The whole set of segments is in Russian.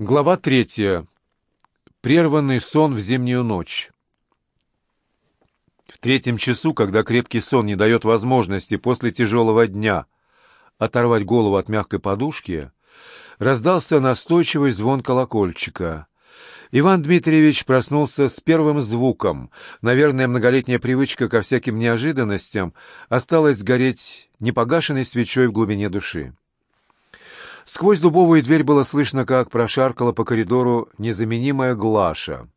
Глава третья. Прерванный сон в зимнюю ночь. В третьем часу, когда крепкий сон не дает возможности после тяжелого дня оторвать голову от мягкой подушки, раздался настойчивый звон колокольчика. Иван Дмитриевич проснулся с первым звуком. Наверное, многолетняя привычка ко всяким неожиданностям осталась сгореть непогашенной свечой в глубине души. Сквозь дубовую дверь было слышно, как прошаркала по коридору незаменимая Глаша.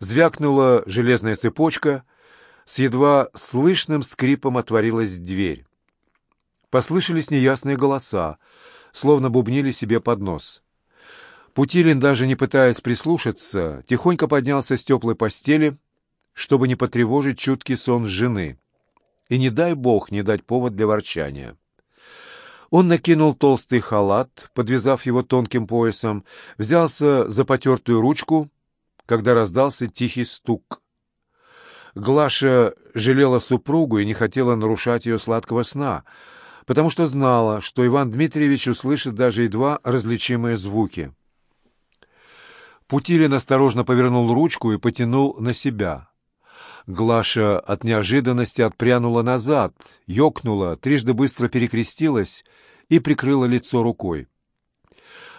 Звякнула железная цепочка, с едва слышным скрипом отворилась дверь. Послышались неясные голоса, словно бубнили себе под нос. Путилин, даже не пытаясь прислушаться, тихонько поднялся с теплой постели, чтобы не потревожить чуткий сон жены. И не дай бог не дать повод для ворчания. Он накинул толстый халат, подвязав его тонким поясом, взялся за потертую ручку, когда раздался тихий стук. Глаша жалела супругу и не хотела нарушать ее сладкого сна, потому что знала, что Иван Дмитриевич услышит даже едва различимые звуки. Путилин осторожно повернул ручку и потянул на себя. Глаша от неожиданности отпрянула назад, ёкнула, трижды быстро перекрестилась и прикрыла лицо рукой.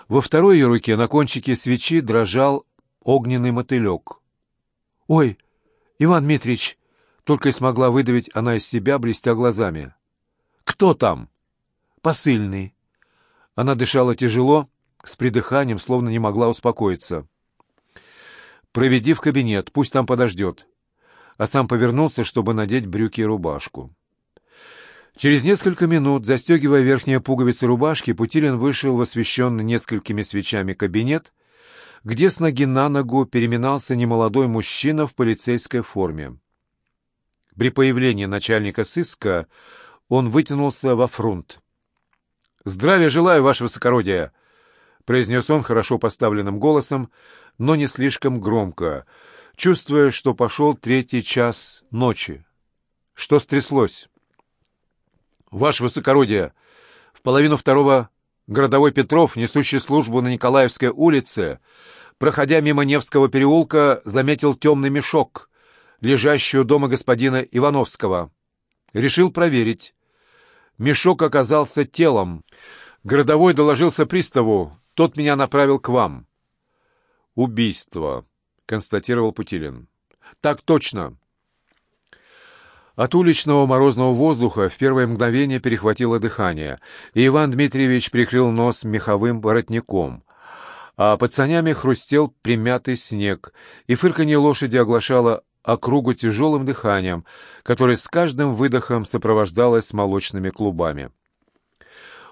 Во второй ее руке на кончике свечи дрожал огненный мотылек. «Ой, Иван Дмитрич!» — только и смогла выдавить она из себя, блестя глазами. «Кто там?» «Посыльный». Она дышала тяжело, с придыханием, словно не могла успокоиться. «Проведи в кабинет, пусть там подождет» а сам повернулся, чтобы надеть брюки и рубашку. Через несколько минут, застегивая верхние пуговицы рубашки, Путилин вышел в освещенный несколькими свечами кабинет, где с ноги на ногу переминался немолодой мужчина в полицейской форме. При появлении начальника сыска он вытянулся во фронт. «Здравия желаю, ваше высокородие!» — произнес он хорошо поставленным голосом, но не слишком громко — чувствуя, что пошел третий час ночи. Что стряслось? Ваше Высокородие, в половину второго городовой Петров, несущий службу на Николаевской улице, проходя мимо Невского переулка, заметил темный мешок, лежащий у дома господина Ивановского. Решил проверить. Мешок оказался телом. Городовой доложился приставу, тот меня направил к вам. Убийство. — констатировал Путилин. «Так точно!» От уличного морозного воздуха в первое мгновение перехватило дыхание, и Иван Дмитриевич прикрыл нос меховым воротником, а под санями хрустел примятый снег, и фырканье лошади оглашало округу тяжелым дыханием, которое с каждым выдохом сопровождалось молочными клубами.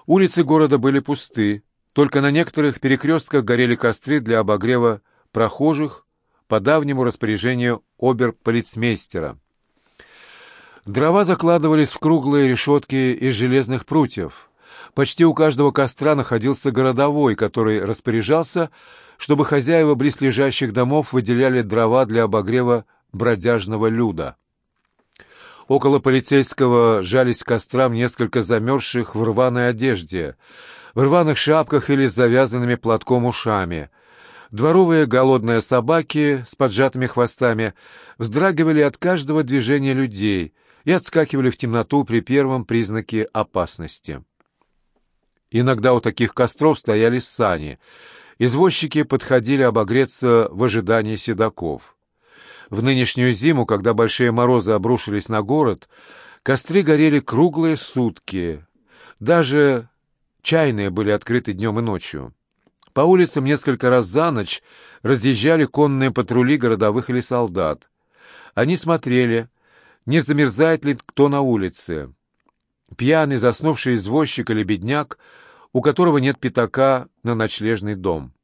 Улицы города были пусты, только на некоторых перекрестках горели костры для обогрева прохожих, по давнему распоряжению оберполицмейстера. Дрова закладывались в круглые решетки из железных прутьев. Почти у каждого костра находился городовой, который распоряжался, чтобы хозяева близлежащих домов выделяли дрова для обогрева бродяжного люда. Около полицейского жались кострам несколько замерзших в рваной одежде, в рваных шапках или с завязанными платком ушами — Дворовые голодные собаки с поджатыми хвостами вздрагивали от каждого движения людей и отскакивали в темноту при первом признаке опасности. Иногда у таких костров стояли сани. Извозчики подходили обогреться в ожидании седаков. В нынешнюю зиму, когда большие морозы обрушились на город, костры горели круглые сутки. Даже чайные были открыты днем и ночью. По улицам несколько раз за ночь разъезжали конные патрули городовых или солдат. Они смотрели, не замерзает ли кто на улице. Пьяный, заснувший извозчик или бедняк, у которого нет пятака на ночлежный дом.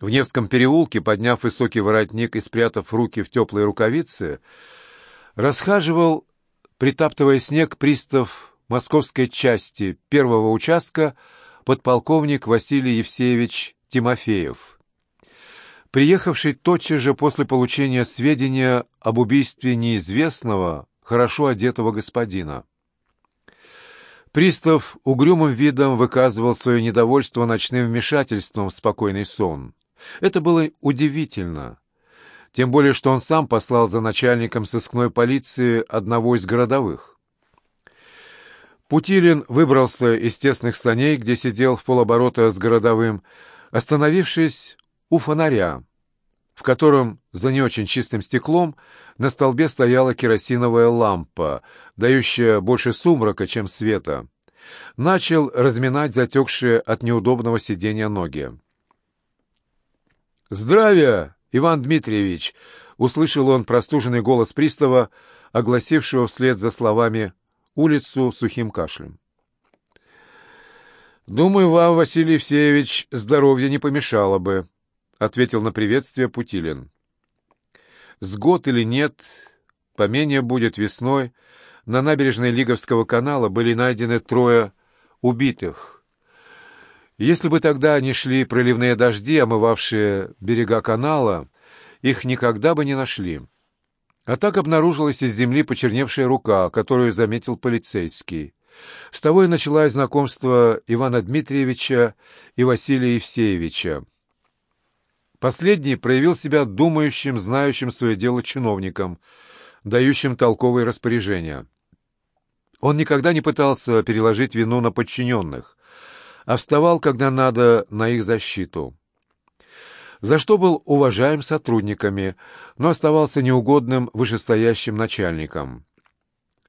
В Невском переулке, подняв высокий воротник и спрятав руки в теплые рукавицы, расхаживал, притаптывая снег, пристав московской части первого участка подполковник Василий Евсеевич Тимофеев. Приехавший тотчас же после получения сведения об убийстве неизвестного, хорошо одетого господина. Пристав угрюмым видом выказывал свое недовольство ночным вмешательством в спокойный сон. Это было удивительно. Тем более, что он сам послал за начальником сыскной полиции одного из городовых. Путилин выбрался из тесных саней, где сидел в полоборота с городовым, остановившись у фонаря, в котором за не очень чистым стеклом на столбе стояла керосиновая лампа, дающая больше сумрака, чем света. Начал разминать затекшие от неудобного сидения ноги. «Здравия, Иван Дмитриевич!» — услышал он простуженный голос пристава, огласившего вслед за словами улицу сухим кашлем. «Думаю, вам, Василий Евсеевич, здоровье не помешало бы», — ответил на приветствие Путилин. «С год или нет, поменьше будет весной, на набережной Лиговского канала были найдены трое убитых. Если бы тогда не шли проливные дожди, омывавшие берега канала, их никогда бы не нашли». А так обнаружилась из земли почерневшая рука, которую заметил полицейский. С того и началось знакомство Ивана Дмитриевича и Василия Евсеевича. Последний проявил себя думающим, знающим свое дело чиновником, дающим толковые распоряжения. Он никогда не пытался переложить вину на подчиненных, а вставал, когда надо, на их защиту за что был уважаем сотрудниками, но оставался неугодным вышестоящим начальником.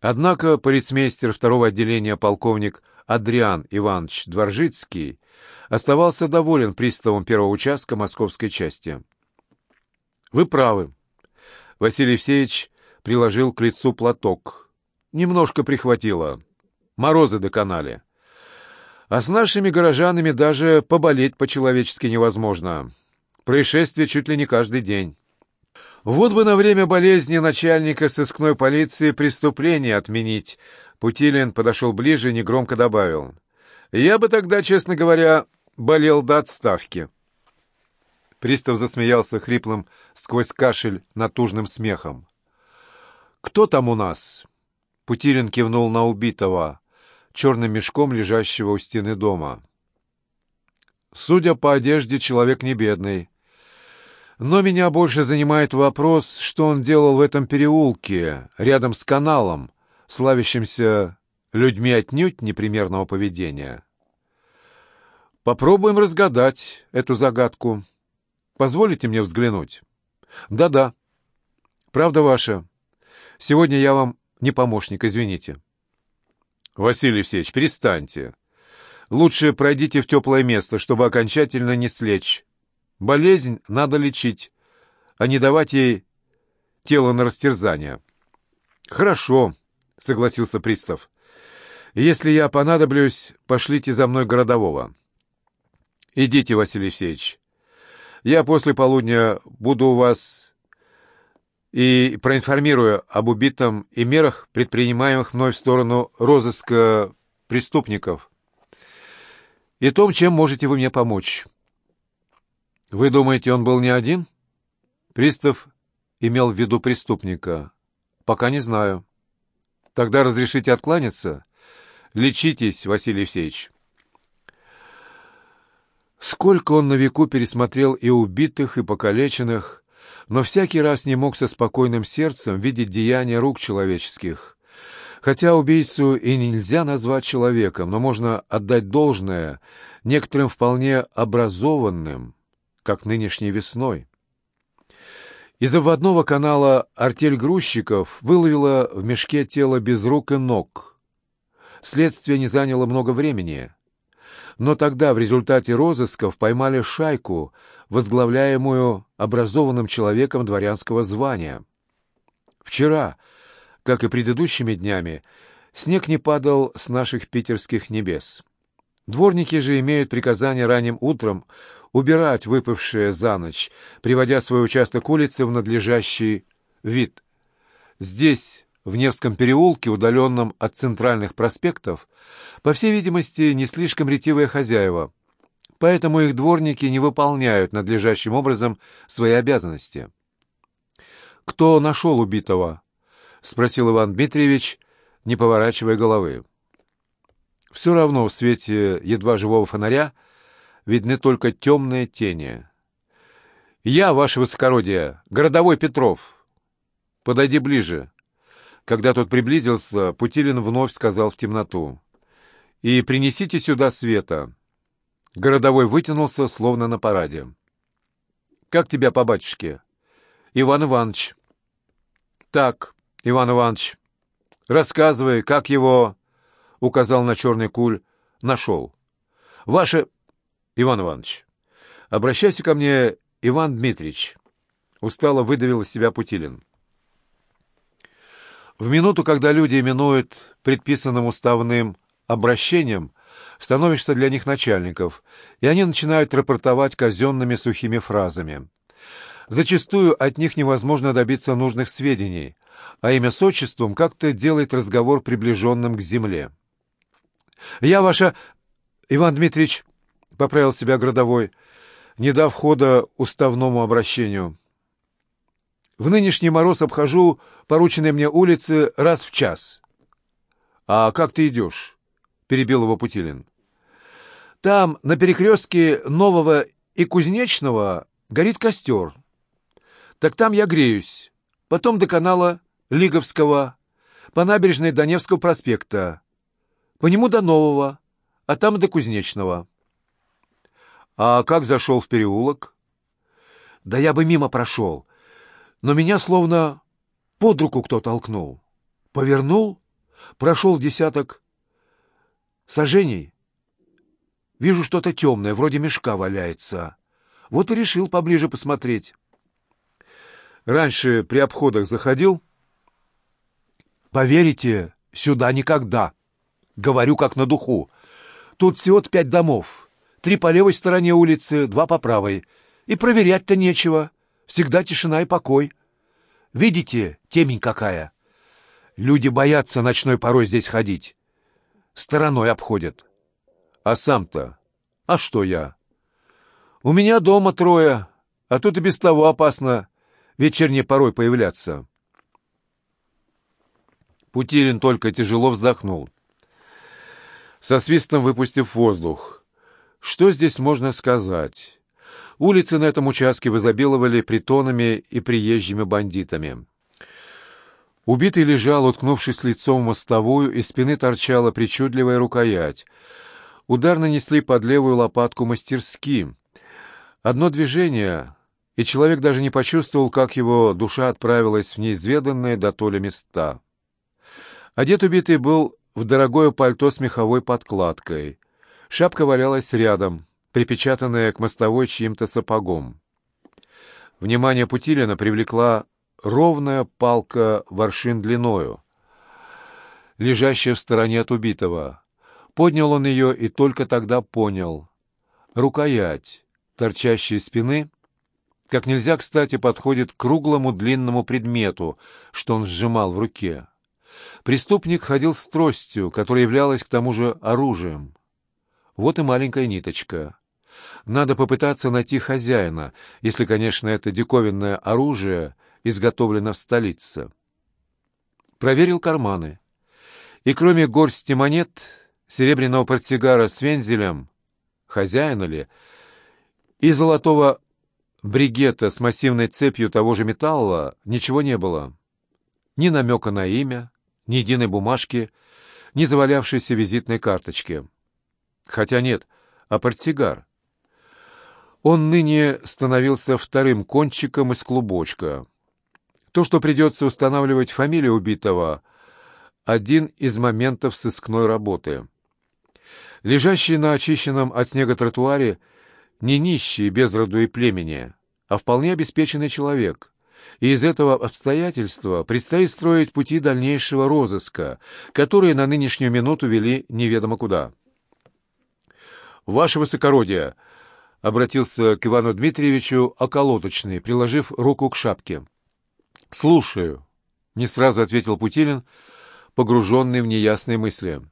Однако полицмейстер второго отделения полковник Адриан Иванович Дворжицкий оставался доволен приставом первого участка московской части. «Вы правы». Василий Евсеевич приложил к лицу платок. «Немножко прихватило. Морозы доконали. А с нашими горожанами даже поболеть по-человечески невозможно. Происшествие чуть ли не каждый день. Вот бы на время болезни начальника сыскной полиции преступление отменить. Путилин подошел ближе и негромко добавил. Я бы тогда, честно говоря, болел до отставки. Пристав засмеялся хриплым сквозь кашель натужным смехом. «Кто там у нас?» Путилин кивнул на убитого, черным мешком лежащего у стены дома. «Судя по одежде, человек не бедный. Но меня больше занимает вопрос, что он делал в этом переулке, рядом с каналом, славящимся людьми отнюдь непримерного поведения. Попробуем разгадать эту загадку. Позволите мне взглянуть? Да-да. Правда ваша. Сегодня я вам не помощник, извините. Василий Евсеевич, перестаньте. Лучше пройдите в теплое место, чтобы окончательно не слечь. Болезнь надо лечить, а не давать ей тело на растерзание. «Хорошо», — согласился пристав. «Если я понадоблюсь, пошлите за мной городового». «Идите, Василий Евсеевич. Я после полудня буду у вас и проинформирую об убитом и мерах, предпринимаемых мной в сторону розыска преступников, и том, чем можете вы мне помочь». «Вы думаете, он был не один?» Пристав имел в виду преступника. «Пока не знаю». «Тогда разрешите откланяться?» «Лечитесь, Василий Евсеевич». Сколько он на веку пересмотрел и убитых, и покалеченных, но всякий раз не мог со спокойным сердцем видеть деяния рук человеческих. Хотя убийцу и нельзя назвать человеком, но можно отдать должное некоторым вполне образованным, как нынешней весной. Из обводного канала артель грузчиков выловила в мешке тело без рук и ног. Следствие не заняло много времени. Но тогда в результате розысков поймали шайку, возглавляемую образованным человеком дворянского звания. Вчера, как и предыдущими днями, снег не падал с наших питерских небес. Дворники же имеют приказание ранним утром убирать выпавшее за ночь, приводя свой участок улицы в надлежащий вид. Здесь, в Невском переулке, удаленном от центральных проспектов, по всей видимости, не слишком ретивые хозяева, поэтому их дворники не выполняют надлежащим образом свои обязанности. «Кто нашел убитого?» — спросил Иван Дмитриевич, не поворачивая головы. Все равно в свете едва живого фонаря видны только темные тени. «Я, ваше высокородие, городовой Петров. Подойди ближе». Когда тот приблизился, Путилин вновь сказал в темноту. «И принесите сюда света». Городовой вытянулся, словно на параде. «Как тебя по батюшке?» «Иван Иванович». «Так, Иван Иванович, рассказывай, как его...» — указал на черный куль. «Нашел». «Ваше...» «Иван Иванович, обращайся ко мне, Иван Дмитриевич». Устало выдавил из себя Путилин. В минуту, когда люди именуют предписанным уставным обращением, становишься для них начальников, и они начинают рапортовать казенными сухими фразами. Зачастую от них невозможно добиться нужных сведений, а имя с отчеством как-то делает разговор приближенным к земле. «Я ваша...» «Иван Дмитриевич», — поправил себя городовой, не дав хода уставному обращению. «В нынешний мороз обхожу порученные мне улицы раз в час». «А как ты идешь?» — перебил его Путилин. «Там, на перекрестке Нового и Кузнечного, горит костер. Так там я греюсь. Потом до канала Лиговского, по набережной Донецкого проспекта. По нему до Нового, а там до Кузнечного. А как зашел в переулок? Да я бы мимо прошел, но меня словно под руку кто толкнул. Повернул, прошел десяток сажений. Вижу что-то темное, вроде мешка валяется. Вот и решил поближе посмотреть. Раньше при обходах заходил? Поверите, сюда никогда. Говорю как на духу. Тут всего-то пять домов. Три по левой стороне улицы, два по правой. И проверять-то нечего. Всегда тишина и покой. Видите, темень какая? Люди боятся ночной порой здесь ходить. Стороной обходят. А сам-то? А что я? У меня дома трое, а тут и без того опасно вечерней порой появляться. Путилин только тяжело вздохнул со свистом выпустив воздух. Что здесь можно сказать? Улицы на этом участке возобиловали притонами и приезжими бандитами. Убитый лежал, уткнувшись лицом в мостовую, из спины торчала причудливая рукоять. Удар нанесли под левую лопатку мастерски. Одно движение, и человек даже не почувствовал, как его душа отправилась в неизведанные до толи места. Одет убитый был в дорогое пальто с меховой подкладкой. Шапка валялась рядом, припечатанная к мостовой чьим-то сапогом. Внимание Путилина привлекла ровная палка воршин длиною, лежащая в стороне от убитого. Поднял он ее и только тогда понял. Рукоять, торчащая из спины, как нельзя кстати подходит к круглому длинному предмету, что он сжимал в руке. Преступник ходил с тростью, которая являлась к тому же оружием. Вот и маленькая ниточка. Надо попытаться найти хозяина, если, конечно, это диковинное оружие изготовлено в столице. Проверил карманы. И кроме горсти монет, серебряного портсигара с вензелем, хозяина ли, и золотого бригета с массивной цепью того же металла ничего не было. Ни намека на имя, ни единой бумажки, ни завалявшейся визитной карточки. Хотя нет, а портсигар. Он ныне становился вторым кончиком из клубочка. То, что придется устанавливать фамилию убитого, один из моментов сыскной работы. Лежащий на очищенном от снега тротуаре не нищий без роду и племени, а вполне обеспеченный человек и из этого обстоятельства предстоит строить пути дальнейшего розыска, которые на нынешнюю минуту вели неведомо куда. «Ваше высокородие!» — обратился к Ивану Дмитриевичу околоточный, приложив руку к шапке. «Слушаю», — не сразу ответил Путилин, погруженный в неясные мысли.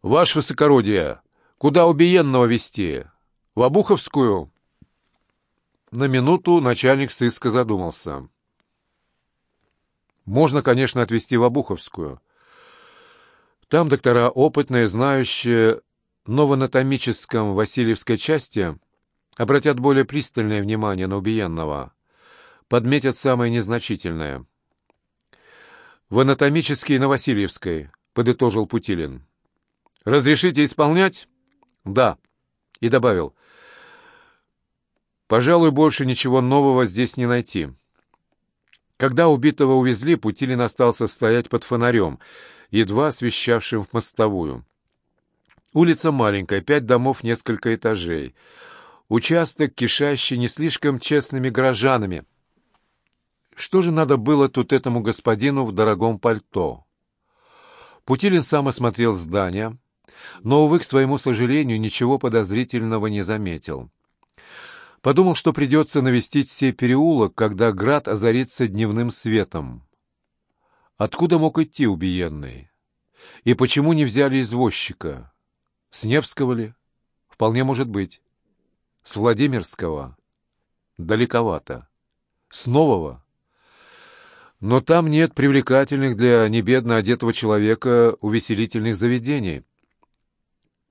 «Ваше высокородие, куда убиенного вести? В Обуховскую?» На минуту начальник сыска задумался. Можно, конечно, отвезти в Обуховскую. Там доктора опытные, знающие, но в Васильевской части обратят более пристальное внимание на убиенного, подметят самое незначительное. «В анатомической на Васильевской», — подытожил Путилин. «Разрешите исполнять?» «Да». И добавил. «Пожалуй, больше ничего нового здесь не найти». Когда убитого увезли, Путилин остался стоять под фонарем, едва освещавшим мостовую. Улица маленькая, пять домов, несколько этажей. Участок, кишащий не слишком честными горожанами. Что же надо было тут этому господину в дорогом пальто? Путилин сам осмотрел здание, но, увы, к своему сожалению, ничего подозрительного не заметил. Подумал, что придется навестить сей переулок, когда град озарится дневным светом. Откуда мог идти убиенный? И почему не взяли извозчика? С Невского ли? Вполне может быть. С Владимирского? Далековато. С Нового? Но там нет привлекательных для небедно одетого человека увеселительных заведений.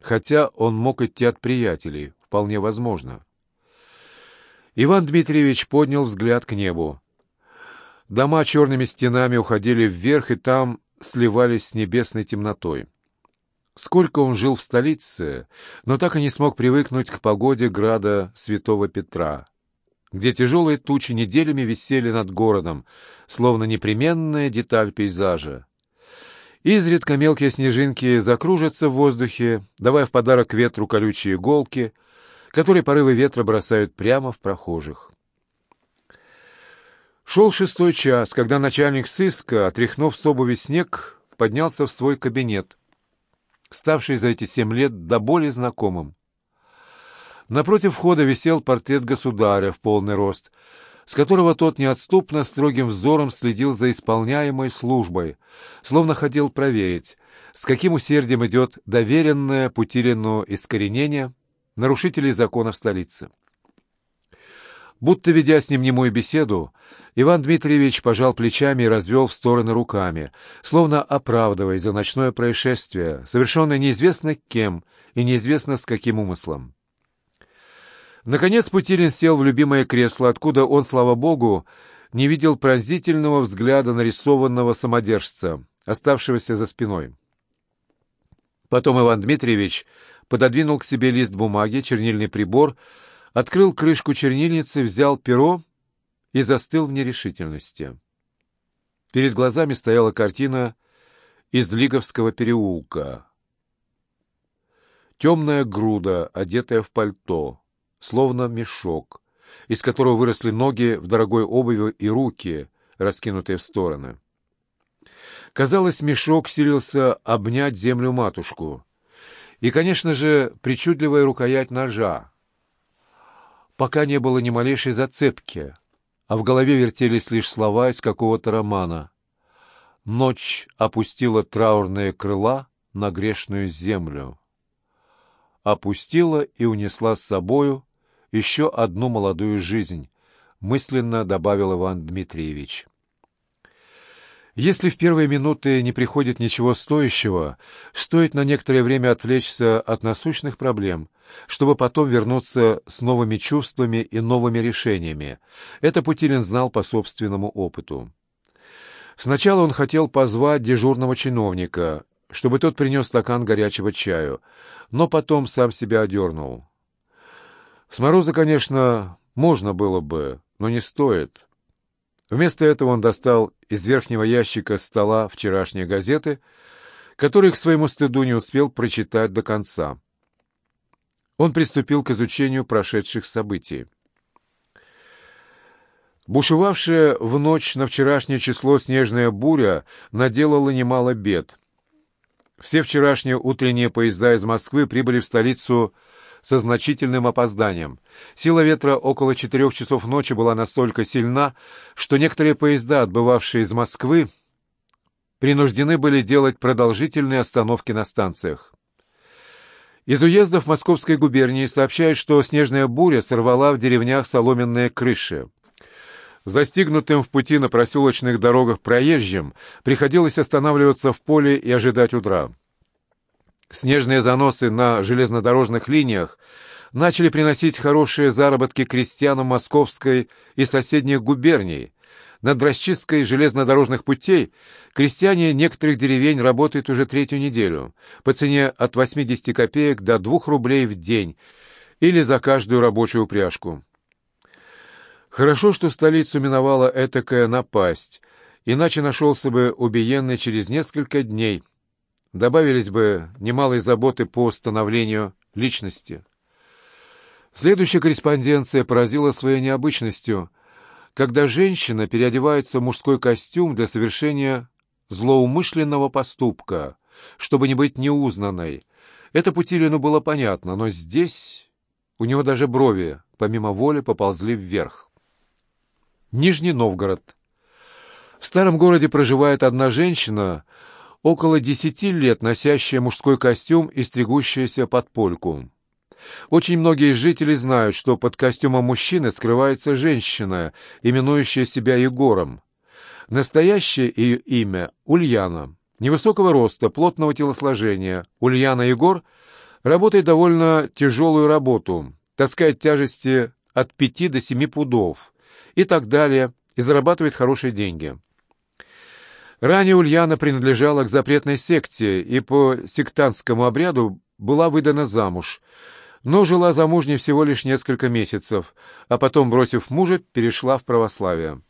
Хотя он мог идти от приятелей, вполне возможно. Иван Дмитриевич поднял взгляд к небу. Дома черными стенами уходили вверх и там сливались с небесной темнотой. Сколько он жил в столице, но так и не смог привыкнуть к погоде града Святого Петра, где тяжелые тучи неделями висели над городом, словно непременная деталь пейзажа. Изредка мелкие снежинки закружатся в воздухе, давая в подарок ветру колючие иголки — которые порывы ветра бросают прямо в прохожих. Шел шестой час, когда начальник сыска, отряхнув с обуви снег, поднялся в свой кабинет, ставший за эти семь лет до боли знакомым. Напротив входа висел портрет государя в полный рост, с которого тот неотступно строгим взором следил за исполняемой службой, словно хотел проверить, с каким усердием идет доверенное Путилину искоренение нарушителей законов столицы. Будто ведя с ним немую беседу, Иван Дмитриевич пожал плечами и развел в стороны руками, словно оправдываясь за ночное происшествие, совершенное неизвестно кем и неизвестно с каким умыслом. Наконец Путилин сел в любимое кресло, откуда он, слава богу, не видел пронзительного взгляда нарисованного самодержца, оставшегося за спиной. Потом Иван Дмитриевич пододвинул к себе лист бумаги, чернильный прибор, открыл крышку чернильницы, взял перо и застыл в нерешительности. Перед глазами стояла картина из Лиговского переулка. Темная груда, одетая в пальто, словно мешок, из которого выросли ноги в дорогой обуви и руки, раскинутые в стороны. Казалось, мешок силился обнять землю-матушку. И, конечно же, причудливая рукоять ножа. Пока не было ни малейшей зацепки, а в голове вертелись лишь слова из какого-то романа. Ночь опустила траурные крыла на грешную землю. Опустила и унесла с собою еще одну молодую жизнь, мысленно добавил Иван Дмитриевич. Если в первые минуты не приходит ничего стоящего, стоит на некоторое время отвлечься от насущных проблем, чтобы потом вернуться с новыми чувствами и новыми решениями. Это Путилин знал по собственному опыту. Сначала он хотел позвать дежурного чиновника, чтобы тот принес стакан горячего чаю, но потом сам себя одернул. С мороза, конечно, можно было бы, но не стоит. Вместо этого он достал из верхнего ящика стола вчерашние газеты, которые к своему стыду не успел прочитать до конца. Он приступил к изучению прошедших событий. Бушевавшая в ночь на вчерашнее число снежная буря наделала немало бед. Все вчерашние утренние поезда из Москвы прибыли в столицу со значительным опозданием. Сила ветра около четырех часов ночи была настолько сильна, что некоторые поезда, отбывавшие из Москвы, принуждены были делать продолжительные остановки на станциях. Из уездов Московской губернии сообщают, что снежная буря сорвала в деревнях соломенные крыши. Застигнутым в пути на проселочных дорогах проезжим приходилось останавливаться в поле и ожидать утра. Снежные заносы на железнодорожных линиях начали приносить хорошие заработки крестьянам Московской и соседних губерний. Над расчисткой железнодорожных путей крестьяне некоторых деревень работают уже третью неделю по цене от 80 копеек до 2 рублей в день или за каждую рабочую упряжку. Хорошо, что столицу миновала этакая напасть, иначе нашелся бы убиенный через несколько дней. Добавились бы немалые заботы по становлению личности. Следующая корреспонденция поразила своей необычностью, когда женщина переодевается в мужской костюм для совершения злоумышленного поступка, чтобы не быть неузнанной. Это Путилину было понятно, но здесь у него даже брови, помимо воли, поползли вверх. Нижний Новгород. В старом городе проживает одна женщина, около десяти лет носящая мужской костюм и стригущаяся под польку. Очень многие жители знают, что под костюмом мужчины скрывается женщина, именующая себя Егором. Настоящее ее имя — Ульяна. Невысокого роста, плотного телосложения. Ульяна Егор работает довольно тяжелую работу, таскает тяжести от пяти до семи пудов и так далее, и зарабатывает хорошие деньги. Ранее Ульяна принадлежала к запретной секте и по сектантскому обряду была выдана замуж — но жила замужней всего лишь несколько месяцев, а потом, бросив мужа, перешла в православие.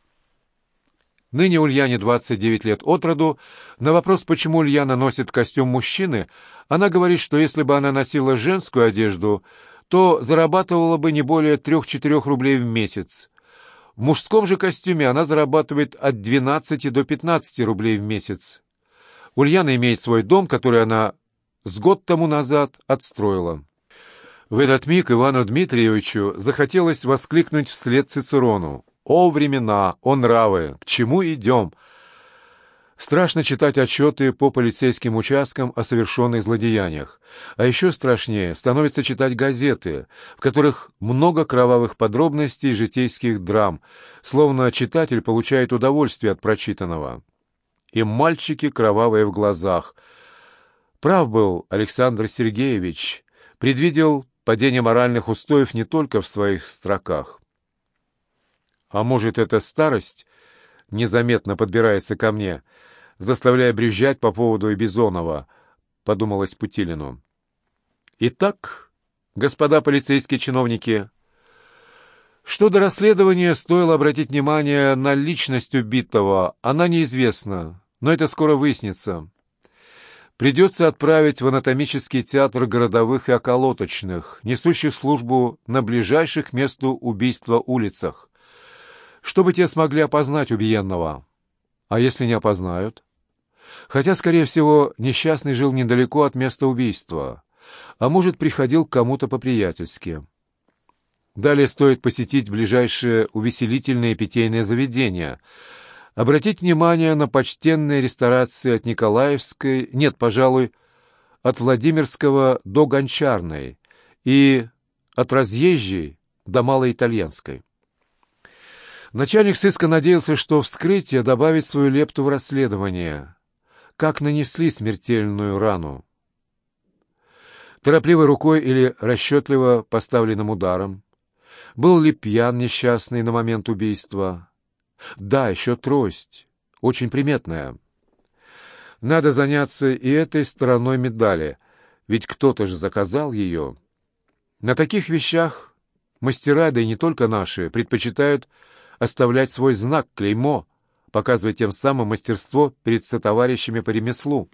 Ныне Ульяне 29 лет от роду. На вопрос, почему Ульяна носит костюм мужчины, она говорит, что если бы она носила женскую одежду, то зарабатывала бы не более 3-4 рублей в месяц. В мужском же костюме она зарабатывает от 12 до 15 рублей в месяц. Ульяна имеет свой дом, который она с год тому назад отстроила. В этот миг Ивану Дмитриевичу захотелось воскликнуть вслед Цицерону. «О, времена! О, нравы! К чему идем?» Страшно читать отчеты по полицейским участкам о совершенных злодеяниях. А еще страшнее становится читать газеты, в которых много кровавых подробностей житейских драм, словно читатель получает удовольствие от прочитанного. И мальчики кровавые в глазах. Прав был Александр Сергеевич, предвидел падение моральных устоев не только в своих строках. А может, эта старость незаметно подбирается ко мне, заставляя брюзжать по поводу Бизонова, подумалось Путилину. Итак, господа полицейские чиновники, что до расследования, стоило обратить внимание на личность убитого. Она неизвестна, но это скоро выяснится. Придется отправить в анатомический театр городовых и околоточных, несущих службу на ближайших к месту убийства улицах, чтобы те смогли опознать убиенного. А если не опознают? Хотя, скорее всего, несчастный жил недалеко от места убийства, а может, приходил к кому-то по-приятельски. Далее стоит посетить ближайшие увеселительные питейные заведения — обратить внимание на почтенные ресторации от Николаевской, нет, пожалуй, от Владимирского до Гончарной и от Разъезжей до Малоитальянской. Начальник сыска надеялся, что вскрытие добавит свою лепту в расследование. Как нанесли смертельную рану? Торопливой рукой или расчетливо поставленным ударом? Был ли пьян несчастный на момент убийства? Да, еще трость. Очень приметная. Надо заняться и этой стороной медали, ведь кто-то же заказал ее. На таких вещах мастера, да и не только наши, предпочитают оставлять свой знак, клеймо, показывая тем самым мастерство перед сотоварищами по ремеслу.